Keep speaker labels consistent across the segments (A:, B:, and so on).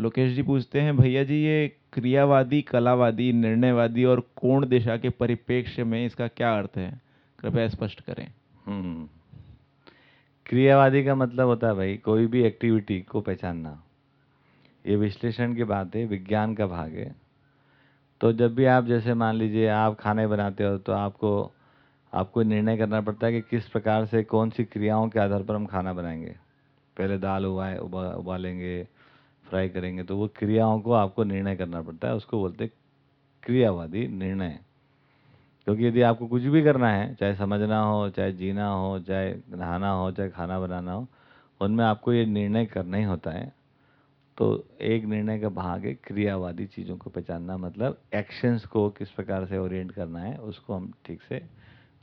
A: लोकेश जी पूछते हैं, भैया जी, ये क्रियावादी, कलावादी, निर्णयवादी और कोण दिशा के परिप्रेक्ष्य में इसका क्या अर्थ है? कृपया स्पष्ट करें।
B: हम्म। क्रियावादी का मतलब होता है भाई, कोई भी एक्टिविटी को पहचानना। ये विश्लेषण की बात है, विज्ञान का भाग है। तो जब भी आप, जैसे मान लीजिए, आप खाने बनाते हो तो आपको आपको निर्णय करना पड़ता है कि किस प्रकार से कौन सी क्रियाओं के आधार पर हम खाना बनाएँगे। पहले दाल उबाए, उबा, उबालेंगे फ्राई करेंगे तो वो क्रियाओं को आपको निर्णय करना पड़ता है। उसको बोलते क्रियावादी निर्णय। क्योंकि यदि आपको कुछ भी करना है चाहे समझना हो चाहे जीना हो चाहे नहाना हो चाहे खाना बनाना हो उनमें आपको ये निर्णय करना ही होता है। तो एक निर्णय का भाग है क्रियावादी चीज़ों को पहचानना मतलब एक्शंस को किस प्रकार से ओरिएंट करना है उसको हम ठीक से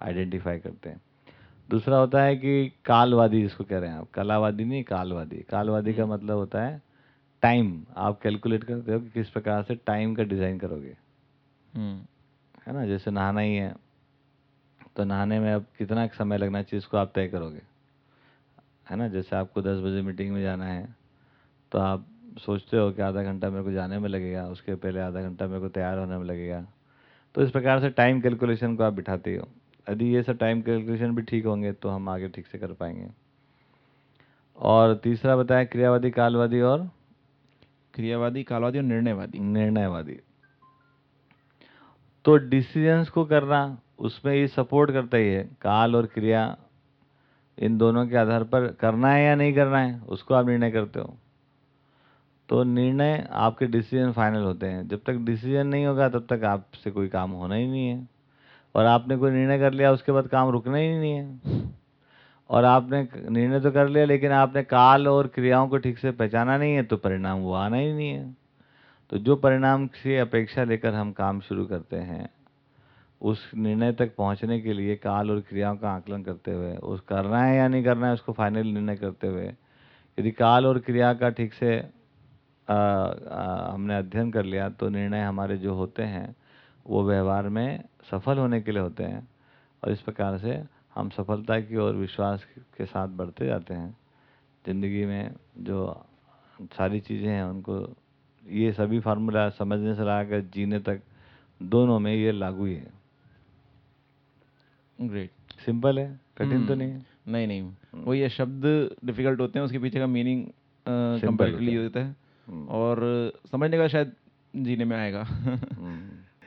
B: आइडेंटिफाई करते हैं। दूसरा होता है कि कालवादी जिसको कह रहे हैं आप कलावादी नहीं कालवादी। कालवादी का मतलब होता है टाइम आप कैलकुलेट करते हो कि किस प्रकार से टाइम का डिज़ाइन करोगे।
A: हम्म,
B: है ना? जैसे नहाना ही है तो नहाने में अब कितना समय लगना चाहिए इसको आप तय करोगे? है ना? जैसे आपको दस बजे मीटिंग में जाना है तो आप सोचते हो कि आधा घंटा मेरे को जाने में लगेगा उसके पहले आधा घंटा मेरे को तैयार होने में लगेगा। तो इस प्रकार से टाइम कैलकुलेशन को आप बिठाते हो। यदि ये सब टाइम कैलकुलेशन भी ठीक होंगे तो हम आगे ठीक से कर पाएँगे। और तीसरा बताया क्रियावादी कालवादी और
A: क्रियावादी, कालवादी और निर्णयवादी।
B: निर्णयवादी। तो डिसीजंस को करना, उसमें ये सपोर्ट करता ही है, काल और क्रिया, इन दोनों के आधार पर करना है या नहीं करना है, उसको आप निर्णय करते हो। तो निर्णय आपके डिसीज़न फाइनल होते हैं। जब तक डिसीज़न नहीं होगा, तब तक आपसे कोई काम होना ही नहीं है। और आपने कोई निर्णय कर लिया, उसके बाद काम रुकना ही नहीं है। और आपने निर्णय तो कर लिया लेकिन आपने काल और क्रियाओं को ठीक से पहचाना नहीं है तो परिणाम वो आना ही नहीं है। तो जो परिणाम से अपेक्षा लेकर हम काम शुरू करते हैं उस निर्णय तक पहुँचने के लिए काल और क्रियाओं का आकलन करते हुए उस करना है या नहीं करना है उसको फाइनल निर्णय करते हुए यदि काल और क्रिया का ठीक से आ, आ, हमने अध्ययन कर लिया तो निर्णय हमारे जो होते हैं वो व्यवहार में सफल होने के लिए होते हैं और इस प्रकार से हम सफलता की ओर विश्वास के साथ बढ़ते जाते हैं। ज़िंदगी में जो सारी चीज़ें हैं उनको ये सभी फार्मूला समझने से लाकर जीने तक दोनों में ये लागू ही है।
A: ग्रेट
B: सिंपल है कठिन तो
A: हम्म,
B: नहीं है?
A: नहीं नहीं। वो ये शब्द डिफ़िकल्ट होते हैं उसके पीछे का मीनिंग कंपेरेटिवली
B: होता है। हम्म,
A: और समझने का शायद जीने में आएगा।
B: हम्म,